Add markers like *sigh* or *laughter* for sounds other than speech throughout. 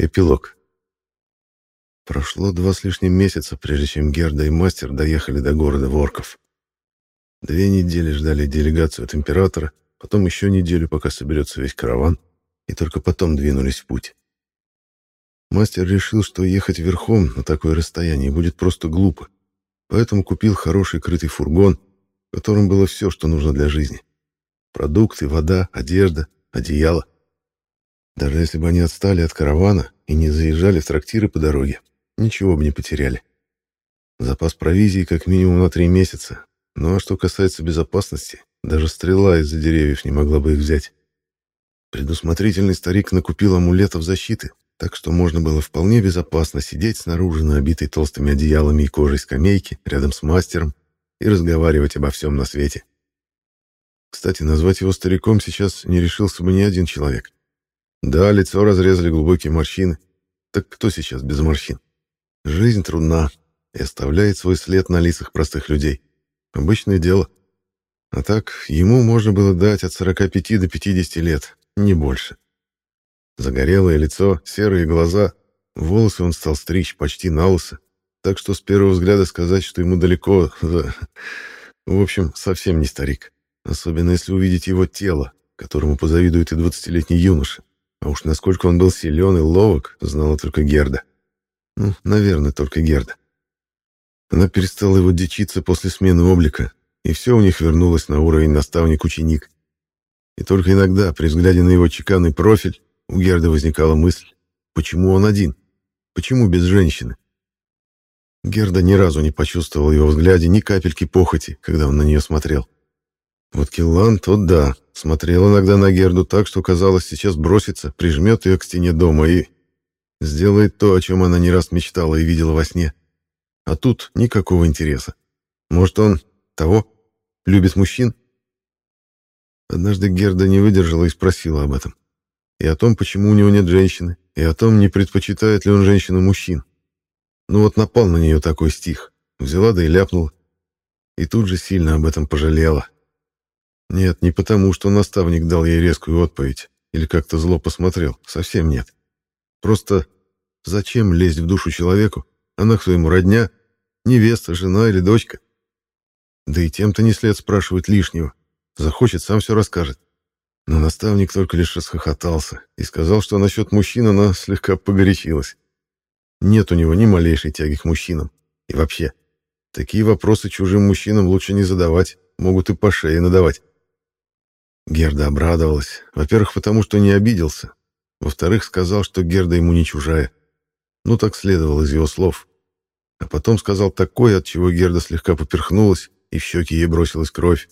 Эпилог. Прошло два с лишним месяца, прежде чем Герда и мастер доехали до города Ворков. Две недели ждали делегацию от императора, потом еще неделю, пока соберется весь караван, и только потом двинулись в путь. Мастер решил, что ехать верхом на такое расстояние будет просто глупо, поэтому купил хороший крытый фургон, в котором было все, что нужно для жизни. Продукты, вода, одежда, одеяло — даже если бы они отстали от каравана и не заезжали в трактиры по дороге, ничего бы не потеряли. Запас провизии как минимум на три месяца. Ну а что касается безопасности, даже стрела из-за деревьев не могла бы их взять. Предусмотрительный старик накупил амулетов защиты, так что можно было вполне безопасно сидеть снаружи на обитой толстыми одеялами и кожей скамейке рядом с мастером и разговаривать обо всем на свете. Кстати, назвать его стариком сейчас не решился бы ни один человек. Да, лицо разрезали глубокие морщины. Так кто сейчас без морщин? Жизнь трудна и оставляет свой след на лицах простых людей. Обычное дело. А так, ему можно было дать от 45 до 50 лет, не больше. Загорелое лицо, серые глаза, волосы он стал стричь почти на лысо, так что с первого взгляда сказать, что ему далеко... *laughs* В общем, совсем не старик. Особенно если увидеть его тело, которому позавидует и 20-летний юноша. А уж насколько он был силен и ловок, знала только Герда. Ну, наверное, только Герда. Она перестала его дичиться после смены облика, и все у них вернулось на уровень наставник-ученик. И только иногда, при взгляде на его чеканный профиль, у Герды возникала мысль, почему он один? Почему без женщины? Герда ни разу не почувствовала его взгляде ни капельки похоти, когда он на нее смотрел. Вот Киллан, тот да, смотрел иногда на Герду так, что казалось, сейчас бросится, прижмет ее к стене дома и сделает то, о чем она не раз мечтала и видела во сне. А тут никакого интереса. Может, он того, любит мужчин? Однажды Герда не выдержала и спросила об этом. И о том, почему у него нет женщины, и о том, не предпочитает ли он женщину мужчин. Ну вот напал на нее такой стих. Взяла да и ляпнула. И тут же сильно об этом пожалела. Нет, не потому, что наставник дал ей резкую отповедь или как-то зло посмотрел. Совсем нет. Просто зачем лезть в душу человеку? Она кто ему, родня? Невеста, жена или дочка? Да и тем-то не след спрашивать лишнего. Захочет, сам все расскажет. Но наставник только лишь расхохотался и сказал, что насчет мужчин она слегка погорячилась. Нет у него ни малейшей тяги к мужчинам. И вообще, такие вопросы чужим мужчинам лучше не задавать, могут и по шее надавать. Герда обрадовалась. Во-первых, потому что не обиделся. Во-вторых, сказал, что Герда ему не чужая. Ну, так следовало из его слов. А потом сказал такое, от чего Герда слегка поперхнулась, и в щеки ей бросилась кровь.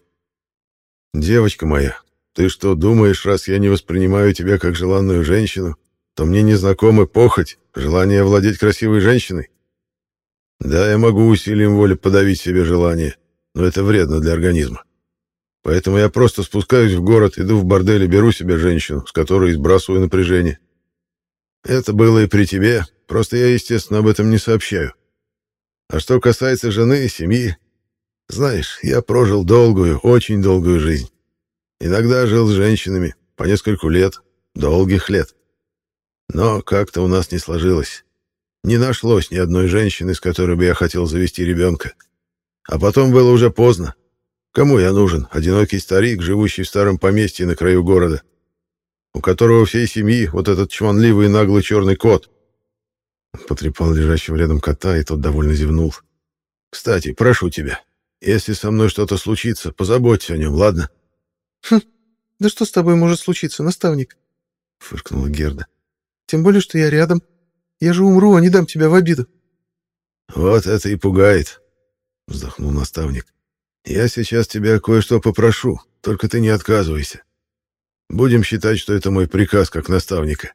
«Девочка моя, ты что, думаешь, раз я не воспринимаю тебя как желанную женщину, то мне не знакомы похоть, желание владеть красивой женщиной? Да, я могу усилием воли подавить себе желание, но это вредно для организма. Поэтому я просто спускаюсь в город, иду в бордель и беру себе женщину, с которой сбрасываю напряжение. Это было и при тебе, просто я, естественно, об этом не сообщаю. А что касается жены и семьи, знаешь, я прожил долгую, очень долгую жизнь. Иногда жил с женщинами по нескольку лет, долгих лет. Но как-то у нас не сложилось. Не нашлось ни одной женщины, с которой бы я хотел завести ребенка. А потом было уже поздно. Кому я нужен? Одинокий старик, живущий в старом поместье на краю города, у которого всей семьи вот этот чванливый наглый черный кот. Потрепал лежащего рядом кота, и тот довольно зевнул. Кстати, прошу тебя, если со мной что-то случится, позаботься о нем, ладно? Хм, да что с тобой может случиться, наставник? Фыркнула Герда. Тем более, что я рядом. Я же умру, а не дам тебя в обиду. Вот это и пугает, вздохнул наставник. Я сейчас тебя кое-что попрошу, только ты не отказывайся. Будем считать, что это мой приказ как наставника.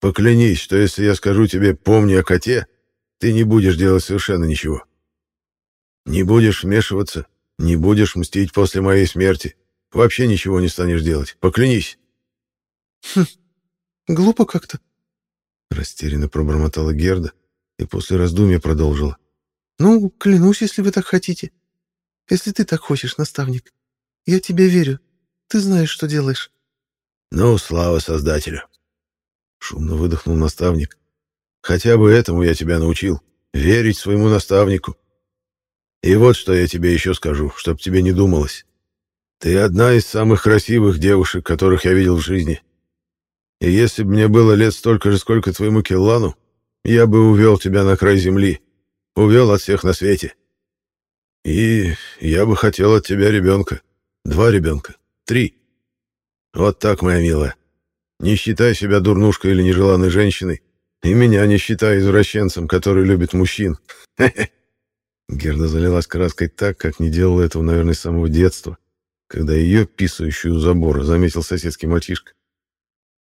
Поклянись, что если я скажу тебе «помни о коте», ты не будешь делать совершенно ничего. Не будешь вмешиваться, не будешь мстить после моей смерти, вообще ничего не станешь делать. Поклянись. Хм, глупо как-то. Растерянно пробормотала Герда и после раздумья продолжила. Ну, клянусь, если вы так хотите. Если ты так хочешь, наставник. Я тебе верю. Ты знаешь, что делаешь. Ну, слава Создателю. Шумно выдохнул наставник. Хотя бы этому я тебя научил. Верить своему наставнику. И вот что я тебе еще скажу, чтоб тебе не думалось. Ты одна из самых красивых девушек, которых я видел в жизни. И если бы мне было лет столько же, сколько твоему Келлану, я бы увел тебя на край земли. Увел от всех на свете. И я бы хотел от тебя ребенка. Два ребенка. Три. Вот так, моя милая. Не считай себя дурнушкой или нежеланной женщиной. И меня не считай извращенцем, который любит мужчин. *laughs* Герда залилась краской так, как не делала этого, наверное, с самого детства, когда ее, писающую у забора, заметил соседский мальчишка.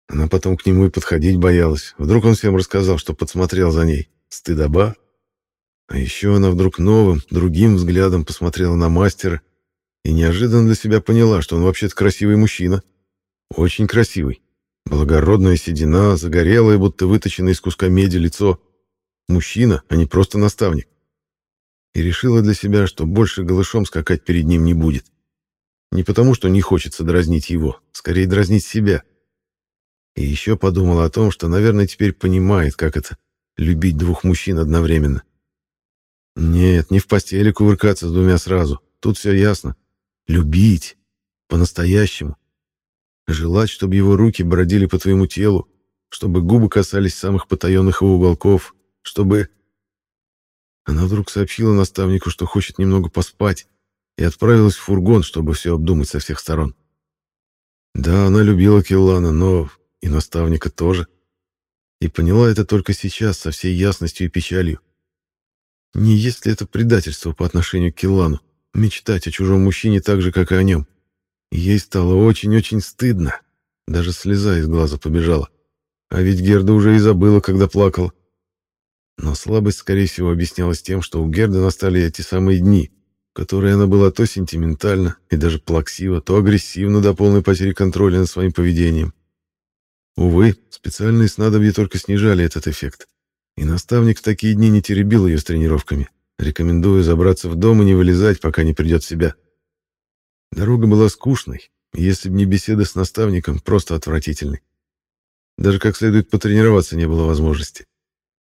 Она потом к нему и подходить боялась. Вдруг он всем рассказал, что подсмотрел за ней. Стыдоба. А еще она вдруг новым, другим взглядом посмотрела на мастера и неожиданно для себя поняла, что он вообще-то красивый мужчина. Очень красивый. Благородная седина, загорелое, будто выточенное из куска меди лицо. Мужчина, а не просто наставник. И решила для себя, что больше голышом скакать перед ним не будет. Не потому, что не хочется дразнить его, скорее дразнить себя. И еще подумала о том, что, наверное, теперь понимает, как это — любить двух мужчин одновременно. Нет, не в постели кувыркаться с двумя сразу. Тут все ясно. Любить. По-настоящему. Желать, чтобы его руки бродили по твоему телу, чтобы губы касались самых потаенных его уголков, чтобы... Она вдруг сообщила наставнику, что хочет немного поспать, и отправилась в фургон, чтобы все обдумать со всех сторон. Да, она любила Киллана, но и наставника тоже. И поняла это только сейчас, со всей ясностью и печалью. Не есть ли это предательство по отношению к Киллану, мечтать о чужом мужчине так же, как и о нем? Ей стало очень-очень стыдно. Даже слеза из глаза побежала. А ведь Герда уже и забыла, когда плакала. Но слабость, скорее всего, объяснялась тем, что у Герды настали эти самые дни, в которые она была то сентиментальна и даже плаксива, то агрессивна до полной потери контроля над своим поведением. Увы, специальные снадобья только снижали этот эффект. И наставник в такие дни не теребил ее с тренировками, рекомендуя забраться в дом и не вылезать, пока не придет в себя. Дорога была скучной, если бы не беседа с наставником, просто отвратительной. Даже как следует потренироваться не было возможности.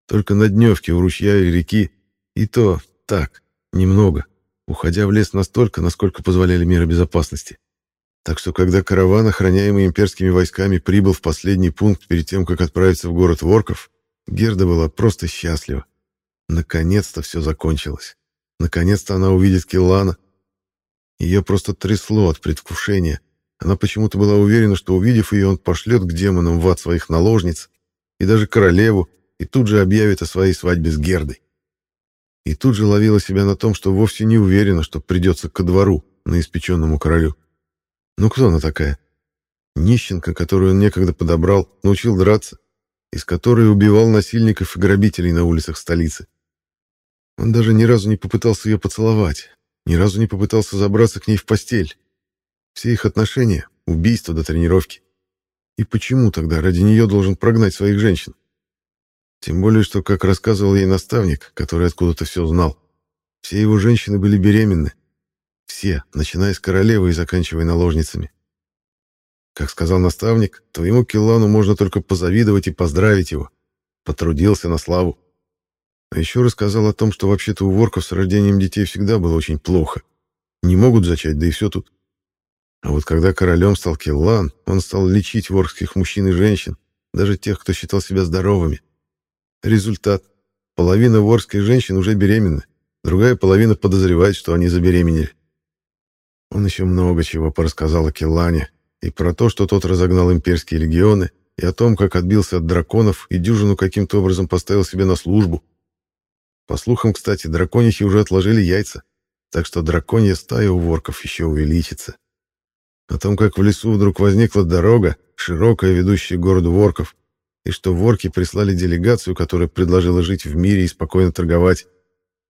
Только на дневке у ручья и реки, и то так, немного, уходя в лес настолько, насколько позволяли меры безопасности. Так что, когда караван, охраняемый имперскими войсками, прибыл в последний пункт перед тем, как отправиться в город Ворков, Герда была просто счастлива. Наконец-то все закончилось. Наконец-то она увидит Киллана, ее просто трясло от предвкушения. Она почему-то была уверена, что, увидев ее, он пошлет к демонам в ад своих наложниц и даже королеву, и тут же объявит о своей свадьбе с Гердой. И тут же ловила себя на том, что вовсе не уверена, что придется ко двору, на испеченному королю. Ну кто она такая? Нищенка, которую он некогда подобрал, научил драться, из которой убивал насильников и грабителей на улицах столицы. Он даже ни разу не попытался ее поцеловать, ни разу не попытался забраться к ней в постель. Все их отношения — убийство до тренировки. И почему тогда ради нее должен прогнать своих женщин? Тем более, что, как рассказывал ей наставник, который откуда-то все знал, все его женщины были беременны. Все, начиная с королевы и заканчивая наложницами. Как сказал наставник, твоему Киллану можно только позавидовать и поздравить его. Потрудился на славу. А еще рассказал о том, что вообще-то у ворков с рождением детей всегда было очень плохо. Не могут зачать, да и все тут. А вот когда королем стал Келлан, он стал лечить воркских мужчин и женщин, даже тех, кто считал себя здоровыми. Результат. Половина ворских женщин уже беременны, другая половина подозревает, что они забеременели. Он еще много чего порассказал о Келлане, и про то, что тот разогнал имперские легионы, и о том, как отбился от драконов и дюжину каким-то образом поставил себе на службу, по слухам, кстати, драконихи уже отложили яйца, так что драконья стая у ворков еще увеличится. О том, как в лесу вдруг возникла дорога, широкая, ведущая к городу ворков, и что ворки прислали делегацию, которая предложила жить в мире и спокойно торговать.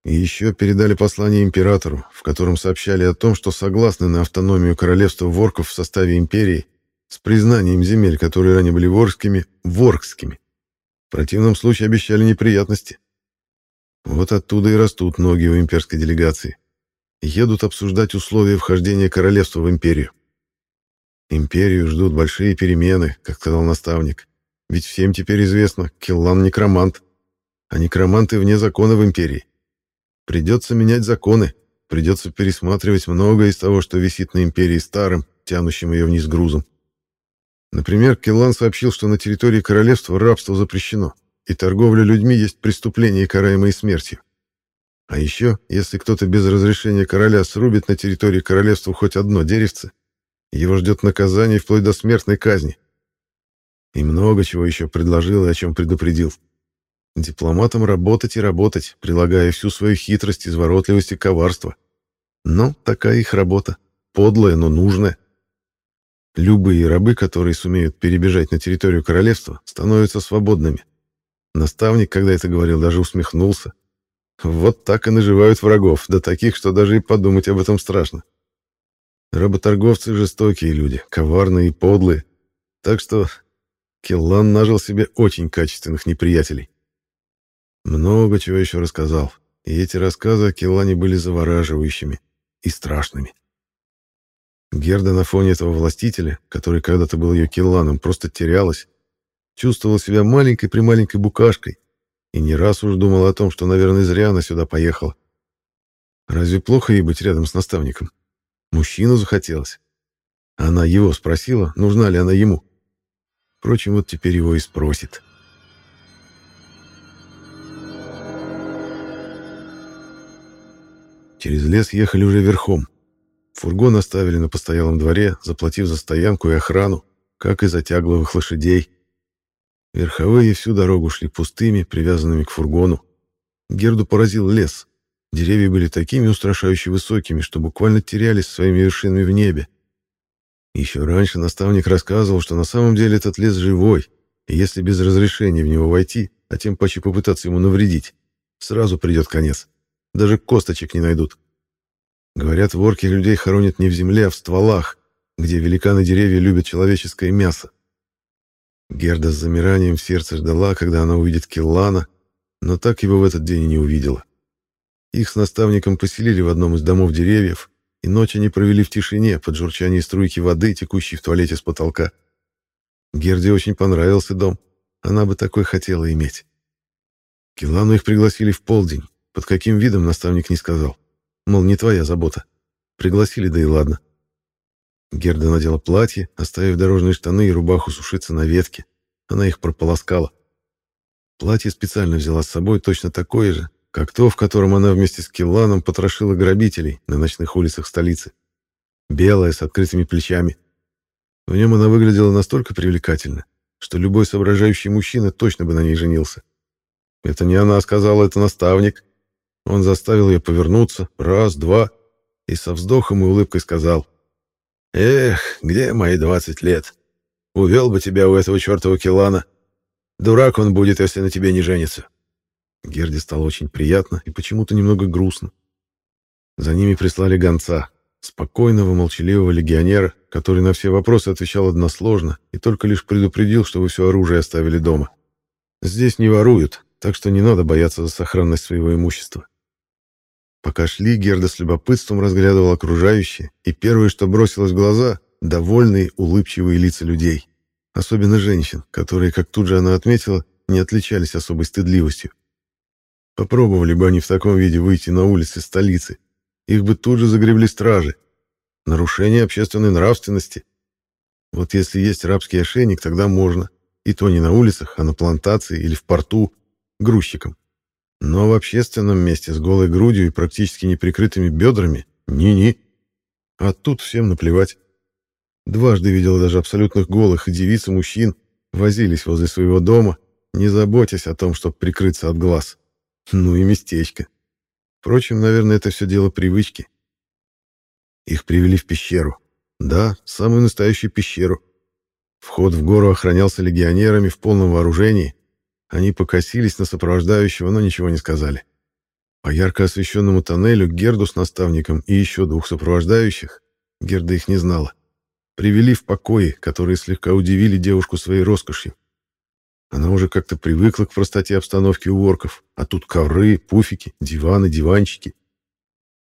И еще передали послание императору, в котором сообщали о том, что согласны на автономию королевства ворков в составе империи с признанием земель, которые ранее были ворскими, воркскими. В противном случае обещали неприятности. Вот оттуда и растут ноги у имперской делегации. Едут обсуждать условия вхождения королевства в империю. Империю ждут большие перемены, как сказал наставник. Ведь всем теперь известно, Киллан некромант. А некроманты вне закона в Империи. Придется менять законы, придется пересматривать многое из того, что висит на Империи старым, тянущим ее вниз грузом. Например, Киллан сообщил, что на территории королевства рабство запрещено, и торговля людьми есть преступление, караемое смертью. А еще, если кто-то без разрешения короля срубит на территории королевства хоть одно деревце, его ждет наказание вплоть до смертной казни. И много чего еще предложил и о чем предупредил. Дипломатам работать и работать, прилагая всю свою хитрость, изворотливость и коварство. Но такая их работа. Подлая, но нужная. Любые рабы, которые сумеют перебежать на территорию королевства, становятся свободными. Наставник, когда это говорил, даже усмехнулся. Вот так и наживают врагов, да таких, что даже и подумать об этом страшно. Работорговцы жестокие люди, коварные и подлые. Так что Келлан нажил себе очень качественных неприятелей. Много чего еще рассказал, и эти рассказы о Келлане были завораживающими и страшными. Герда на фоне этого властителя, который когда-то был ее Келланом, просто терялась, чувствовала себя маленькой-прималенькой букашкой, и не раз уж думал о том, что, наверное, зря она сюда поехала. Разве плохо ей быть рядом с наставником? Мужчину захотелось. Она его спросила, нужна ли она ему. Впрочем, вот теперь его и спросит. Через лес ехали уже верхом. Фургон оставили на постоялом дворе, заплатив за стоянку и охрану, как и за тягловых лошадей. Верховые всю дорогу шли пустыми, привязанными к фургону. Герду поразил лес. Деревья были такими устрашающе высокими, что буквально терялись своими вершинами в небе. Еще раньше наставник рассказывал, что на самом деле этот лес живой, и если без разрешения в него войти, а тем паче попытаться ему навредить, сразу придет конец. Даже косточек не найдут. Говорят, ворки людей хоронят не в земле, а в стволах, где великаны деревья любят человеческое мясо. Герда с замиранием в сердце ждала, когда она увидит Киллана, но так его в этот день и не увидела. Их с наставником поселили в одном из домов деревьев, и ночь они провели в тишине под журчание струйки воды, текущей в туалете с потолка. Герде очень понравился дом. Она бы такой хотела иметь. Килану их пригласили в полдень. Под каким видом наставник не сказал. Мол, не твоя забота. Пригласили, да и ладно. Герда надела платье, оставив дорожные штаны и рубаху сушиться на ветке. Она их прополоскала. Платье специально взяла с собой точно такое же, как то, в котором она вместе с Килланом потрошила грабителей на ночных улицах столицы. Белое, с открытыми плечами. В нем она выглядела настолько привлекательно, что любой соображающий мужчина точно бы на ней женился. Это не она сказала, это наставник. Он заставил ее повернуться, раз, два, и со вздохом и улыбкой сказал — Эх, где мои двадцать лет? Увел бы тебя у этого чертова Килана. Дурак он будет, если на тебе не женится. Герде стало очень приятно и почему-то немного грустно. За ними прислали гонца, спокойного, молчаливого легионера, который на все вопросы отвечал односложно и только лишь предупредил, что вы все оружие оставили дома. Здесь не воруют, так что не надо бояться за сохранность своего имущества. Пока шли, Герда с любопытством разглядывал окружающее, и первое, что бросилось в глаза — довольные, улыбчивые лица людей. Особенно женщин, которые, как тут же она отметила, не отличались особой стыдливостью. Попробовали бы они в таком виде выйти на улицы столицы. Их бы тут же загребли стражи. Нарушение общественной нравственности. Вот если есть рабский ошейник, тогда можно. И то не на улицах, а на плантации или в порту, грузчиком. Но в общественном месте с голой грудью и практически неприкрытыми бедрами ни-ни. А тут всем наплевать. Дважды видела даже абсолютных голых и девиц и мужчин возились возле своего дома, не заботясь о том, чтобы прикрыться от глаз. Ну и местечко. Впрочем, наверное, это все дело привычки. Их привели в пещеру. Да, самую настоящую пещеру. Вход в гору охранялся легионерами в полном вооружении, они покосились на сопровождающего, но ничего не сказали. По ярко освещенному тоннелю Герду с наставником и еще двух сопровождающих, Герда их не знала, привели в покои, которые слегка удивили девушку своей роскошью. Она уже как-то привыкла к простоте обстановки у орков, а тут ковры, пуфики, диваны, диванчики.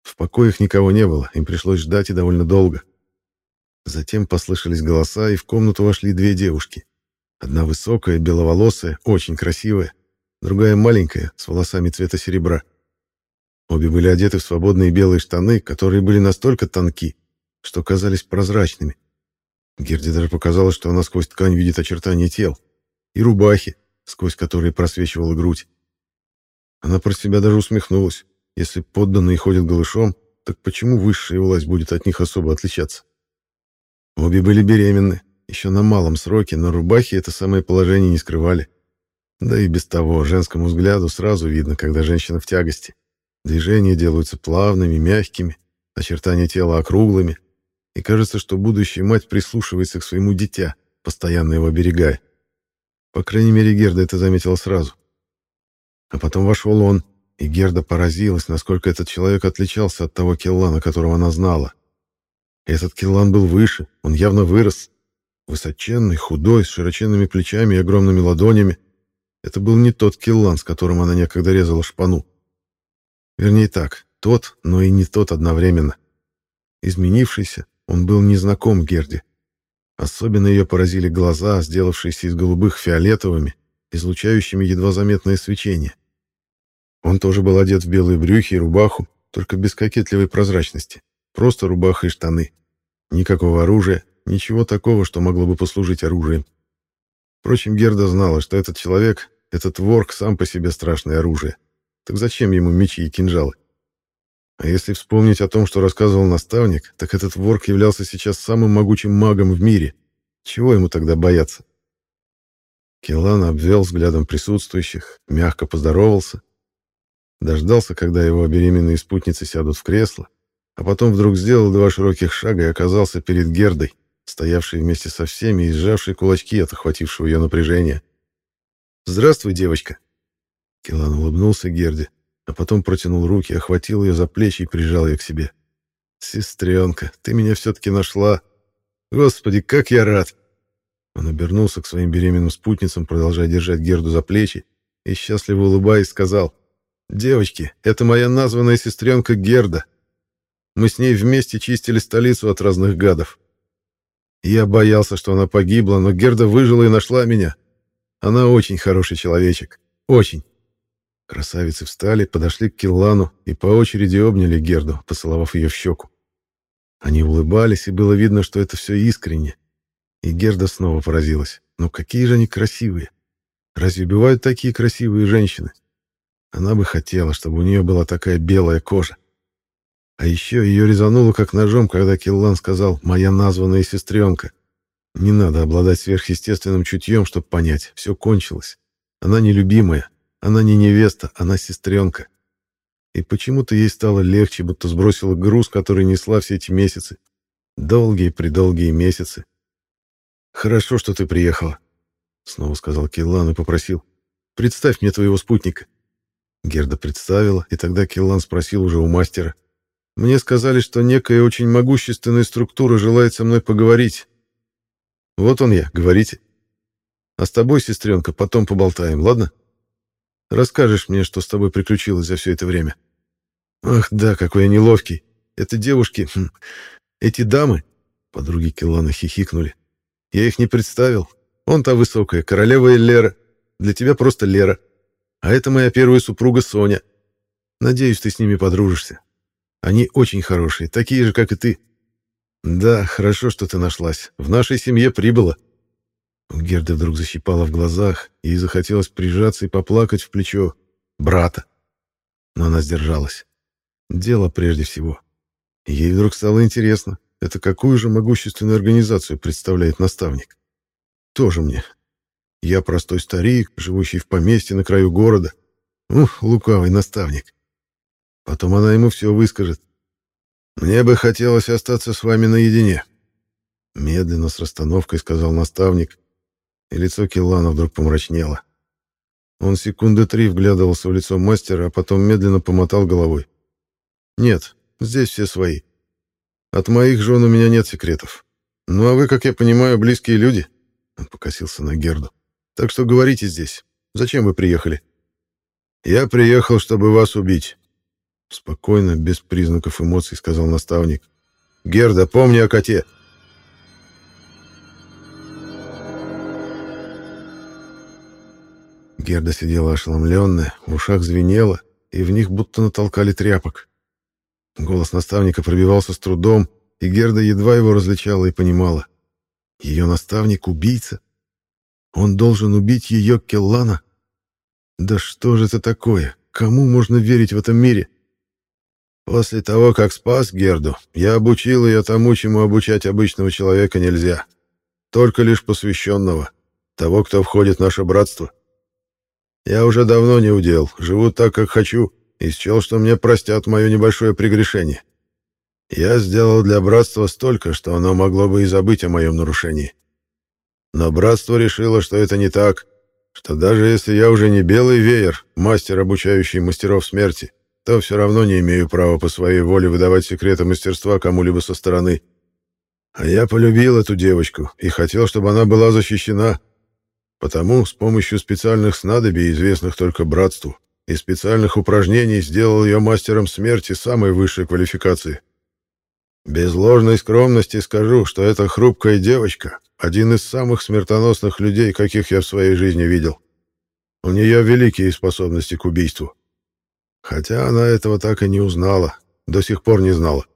В покоях никого не было, им пришлось ждать и довольно долго. Затем послышались голоса, и в комнату вошли две девушки. Одна высокая, беловолосая, очень красивая, другая маленькая, с волосами цвета серебра. Обе были одеты в свободные белые штаны, которые были настолько тонки, что казались прозрачными. Герде даже показалось, что она сквозь ткань видит очертания тел. И рубахи, сквозь которые просвечивала грудь. Она про себя даже усмехнулась. Если подданные ходят голышом, так почему высшая власть будет от них особо отличаться? Обе были беременны, еще на малом сроке, но рубахи это самое положение не скрывали. Да и без того, женскому взгляду сразу видно, когда женщина в тягости. Движения делаются плавными, мягкими, очертания тела округлыми, и кажется, что будущая мать прислушивается к своему дитя, постоянно его оберегая. По крайней мере, Герда это заметила сразу. А потом вошел он, и Герда поразилась, насколько этот человек отличался от того Келлана, которого она знала. Этот Келлан был выше, он явно вырос. Высоченный, худой, с широченными плечами и огромными ладонями. Это был не тот Келлан, с которым она некогда резала шпану. Вернее так, тот, но и не тот одновременно. Изменившийся, он был незнаком Герде. Особенно ее поразили глаза, сделавшиеся из голубых фиолетовыми, излучающими едва заметное свечение. Он тоже был одет в белые брюки и рубаху, только без кокетливой прозрачности. Просто рубаха и штаны. Никакого оружия, ничего такого, что могло бы послужить оружием. Впрочем, Герда знала, что этот человек, этот ворк сам по себе страшное оружие. Так зачем ему мечи и кинжалы? А если вспомнить о том, что рассказывал наставник, так этот ворк являлся сейчас самым могучим магом в мире. Чего ему тогда бояться? Келан обвел взглядом присутствующих, мягко поздоровался, дождался, когда его беременные спутницы сядут в кресло, а потом вдруг сделал два широких шага и оказался перед Гердой, стоявшей вместе со всеми и сжавшей кулачки от охватившего ее напряжения. «Здравствуй, девочка!» Келан улыбнулся Герде, а потом протянул руки, охватил ее за плечи и прижал ее к себе. «Сестренка, ты меня все-таки нашла! Господи, как я рад!» Он обернулся к своим беременным спутницам, продолжая держать Герду за плечи, и, счастливо улыбаясь, сказал, «Девочки, это моя названная сестренка Герда. Мы с ней вместе чистили столицу от разных гадов. Я боялся, что она погибла, но Герда выжила и нашла меня. Она очень хороший человечек. Очень. Красавицы встали, подошли к Киллану и по очереди обняли Герду, поцеловав ее в щеку. Они улыбались, и было видно, что это все искренне. И Герда снова поразилась. Ну какие же они красивые! Разве бывают такие красивые женщины? Она бы хотела, чтобы у нее была такая белая кожа. А еще ее резануло как ножом, когда Киллан сказал «моя названная сестренка». Не надо обладать сверхъестественным чутьем, чтобы понять, все кончилось. Она нелюбимая, она не невеста, она сестренка. И почему-то ей стало легче, будто сбросила груз, который несла все эти месяцы. Долгие-предолгие месяцы. «Хорошо, что ты приехала», — снова сказал Киллан и попросил. «Представь мне твоего спутника». Герда представила, и тогда Киллан спросил уже у мастера. «Мне сказали, что некая очень могущественная структура желает со мной поговорить. Вот он я, говорите. А с тобой, сестренка, потом поболтаем, ладно?» Расскажешь мне, что с тобой приключилось за все это время. Ах, да, какой я неловкий. Это девушки, хм, эти дамы, подруги Келлана хихикнули. Я их не представил. Он та высокая, королева Лера. Для тебя просто Лера. А это моя первая супруга Соня. Надеюсь, ты с ними подружишься. Они очень хорошие, такие же, как и ты. Да, хорошо, что ты нашлась. В нашей семье прибыла. У Герды вдруг защипало в глазах, и ей захотелось прижаться и поплакать в плечо брата. Но она сдержалась. Дело прежде всего. ей вдруг стало интересно, это какую же могущественную организацию представляет наставник. Тоже мне. Я простой старик, живущий в поместье на краю города. Ух, лукавый наставник. Потом она ему все выскажет. «Мне бы хотелось остаться с вами наедине», — медленно с расстановкой сказал наставник, и лицо Киллана вдруг помрачнело. Он секунды три вглядывался в лицо мастера, а потом медленно помотал головой. «Нет, здесь все свои. От моих жен у меня нет секретов. Ну а вы, как я понимаю, близкие люди?» Он покосился на Герду. «Так что говорите здесь. Зачем вы приехали?» «Я приехал, чтобы вас убить», — спокойно, без признаков эмоций, сказал наставник. «Герда, помни о коте». Герда сидела ошеломленная, в ушах звенело, и в них будто натолкали тряпок. Голос наставника пробивался с трудом, и Герда едва его различала и понимала. Ее наставник — убийца. Он должен убить ее, Келлана. Да что же это такое? Кому можно верить в этом мире? После того, как спас Герду, я обучил ее тому, чему обучать обычного человека нельзя. Только лишь посвященного, того, кто входит в наше братство. Я уже давно не удел, живу так, как хочу, и счел, что мне простят мое небольшое прегрешение. Я сделал для братства столько, что оно могло бы и забыть о моем нарушении. Но братство решило, что это не так, что даже если я уже не белый веер, мастер, обучающий мастеров смерти, то все равно не имею права по своей воле выдавать секреты мастерства кому-либо со стороны. А я полюбил эту девочку и хотел, чтобы она была защищена. Потому с помощью специальных снадобий, известных только братству, и специальных упражнений сделал ее мастером смерти самой высшей квалификации. Без ложной скромности скажу, что эта хрупкая девочка — один из самых смертоносных людей, каких я в своей жизни видел. У нее великие способности к убийству. Хотя она этого так и не узнала, до сих пор не знала.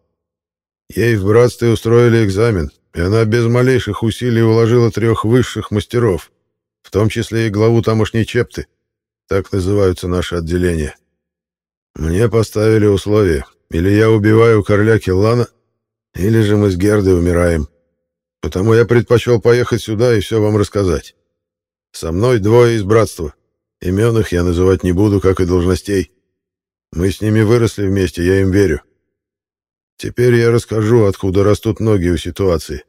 Ей в братстве устроили экзамен, и она без малейших усилий уложила трех высших мастеров, в том числе и главу тамошней чепты. Так называются наши отделения. Мне поставили условие. Или я убиваю короля Келлана, или же мы с Гердой умираем. Потому я предпочел поехать сюда и все вам рассказать. Со мной двое из братства. Имен их я называть не буду, как и должностей. Мы с ними выросли вместе, я им верю. Теперь я расскажу, откуда растут ноги у ситуации.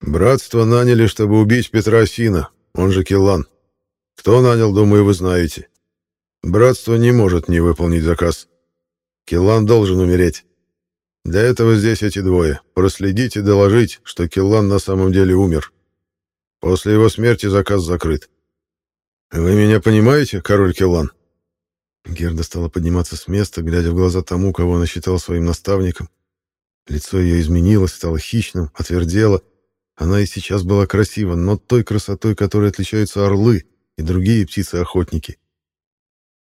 Братство наняли, чтобы убить Петра Сина, он же Киллан. Кто нанял, думаю, вы знаете. Братство не может не выполнить заказ. Киллан должен умереть. Для этого здесь эти двое. Проследить и доложить, что Киллан на самом деле умер. После его смерти заказ закрыт. Вы меня понимаете, король Киллан? Герда стала подниматься с места, глядя в глаза тому, кого она считала своим наставником. Лицо ее изменилось, стало хищным, отвердело. Она и сейчас была красива, но той красотой, которой отличаются орлы и другие птицы-охотники.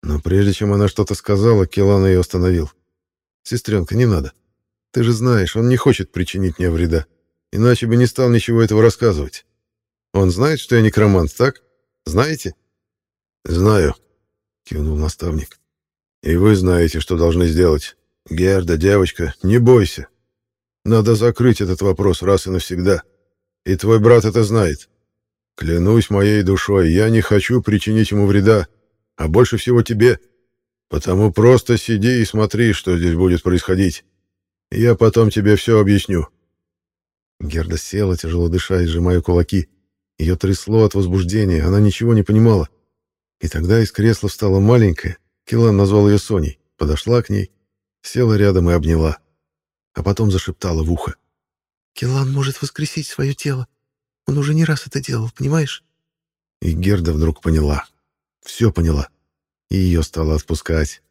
Но прежде чем она что-то сказала, Келан ее остановил. «Сестренка, не надо. Ты же знаешь, он не хочет причинить мне вреда. Иначе бы не стал ничего этого рассказывать. Он знает, что я некромант, так? Знаете? Знаю, кивнул наставник. И вы знаете, что должны сделать. Герда, девочка, не бойся. Надо закрыть этот вопрос раз и навсегда. И твой брат это знает. Клянусь моей душой, я не хочу причинить ему вреда, а больше всего тебе. Потому просто сиди и смотри, что здесь будет происходить. Я потом тебе все объясню». Герда села, тяжело дыша и сжимая кулаки. Ее трясло от возбуждения, она ничего не понимала. И тогда из кресла встала маленькая, Килан назвал ее Соней, подошла к ней, села рядом и обняла. А потом зашептала в ухо. «Килан может воскресить свое тело. Он уже не раз это делал, понимаешь?» И Герда вдруг поняла. Все поняла. И ее стало отпускать.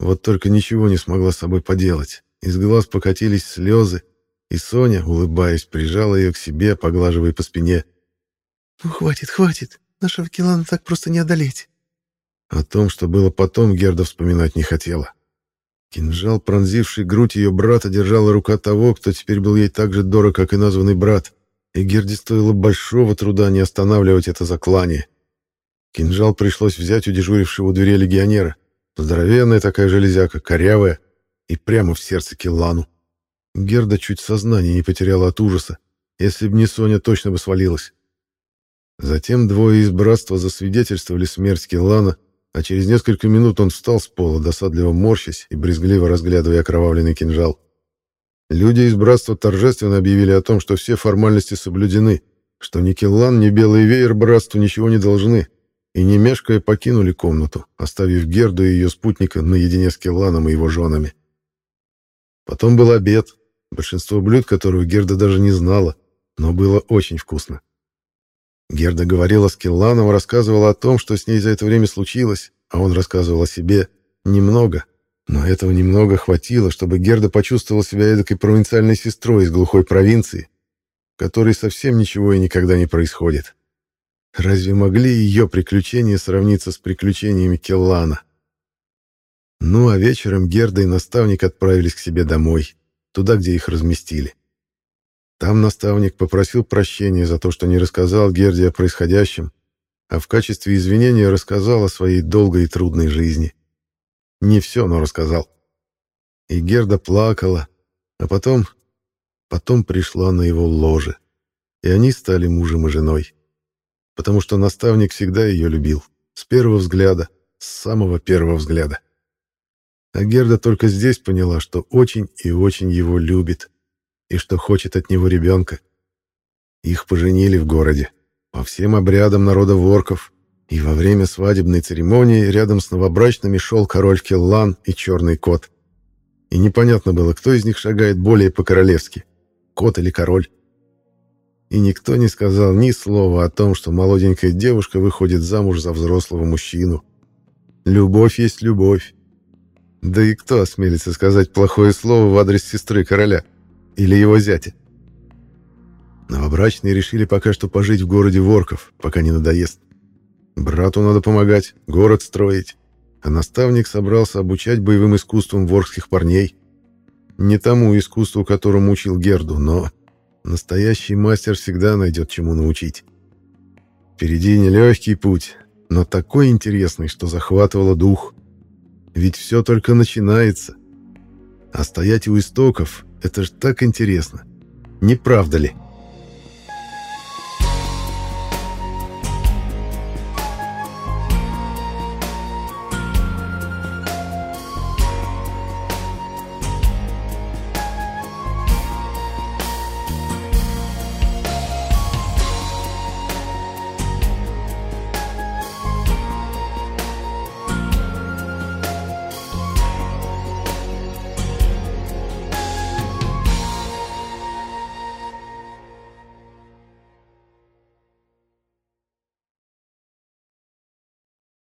Вот только ничего не смогла с собой поделать. Из глаз покатились слезы, и Соня, улыбаясь, прижала ее к себе, поглаживая по спине. «Ну, хватит, хватит. Нашего Килана так просто не одолеть». О том, что было потом, Герда вспоминать не хотела. Кинжал, пронзивший грудь ее брата, держала рука того, кто теперь был ей так же дорог, как и названный брат, и Герде стоило большого труда не останавливать это заклание. Кинжал пришлось взять у дежурившего у двери легионера. Здоровенная такая железяка, корявая, и прямо в сердце Киллану. Герда чуть сознание не потеряла от ужаса. Если б не Соня, точно бы свалилась. Затем двое из братства засвидетельствовали смерть Киллана, а через несколько минут он встал с пола, досадливо морщась и брезгливо разглядывая окровавленный кинжал. Люди из братства торжественно объявили о том, что все формальности соблюдены, что ни Киллан, ни Белый Веер братству ничего не должны, и не мешкая покинули комнату, оставив Герду и ее спутника наедине с Килланом и его женами. Потом был обед, большинство блюд которого Герда даже не знала, но было очень вкусно. Герда говорила с Килланом, рассказывала о том, что с ней за это время случилось, а он рассказывал о себе немного, но этого немного хватило, чтобы Герда почувствовала себя эдакой провинциальной сестрой из глухой провинции, в которой совсем ничего и никогда не происходит. Разве могли ее приключения сравниться с приключениями Келлана? Ну, а вечером Герда и наставник отправились к себе домой, туда, где их разместили. Там наставник попросил прощения за то, что не рассказал Герде о происходящем, а в качестве извинения рассказал о своей долгой и трудной жизни. Не все, но рассказал. И Герда плакала, а потом... Потом пришла на его ложе, и они стали мужем и женой. Потому что наставник всегда ее любил, с первого взгляда, с самого первого взгляда. А Герда только здесь поняла, что очень и очень его любит, и что хочет от него ребенка. Их поженили в городе, по всем обрядам народа ворков, и во время свадебной церемонии рядом с новобрачными шел король Келлан и черный кот. И непонятно было, кто из них шагает более по-королевски, кот или король. И никто не сказал ни слова о том, что молоденькая девушка выходит замуж за взрослого мужчину. Любовь есть любовь. Да и кто осмелится сказать плохое слово в адрес сестры короля или его зятя? Новобрачные решили пока что пожить в городе Ворков, пока не надоест. Брату надо помогать, город строить. А наставник собрался обучать боевым искусствам ворских парней. Не тому искусству, которому учил Герду, но настоящий мастер всегда найдет чему научить. Впереди нелегкий путь, но такой интересный, что захватывало дух. Ведь все только начинается. А стоять у истоков — это ж так интересно. Не правда ли?